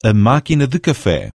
a máquina de café.